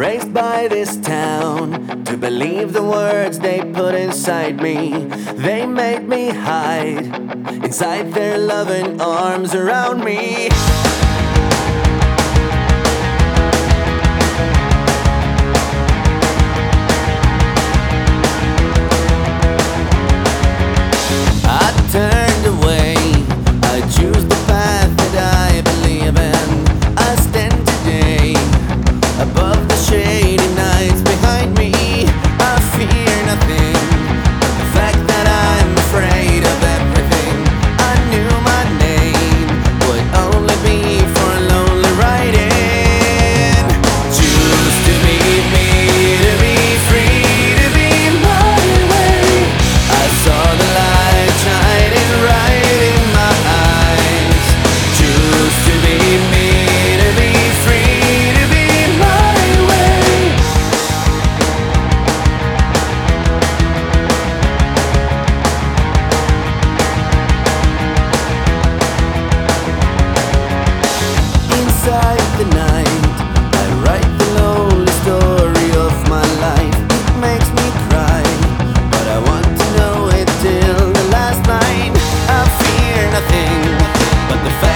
raised by this town to believe the words they put inside me. They made me hide inside their loving arms around me. nothing but the fact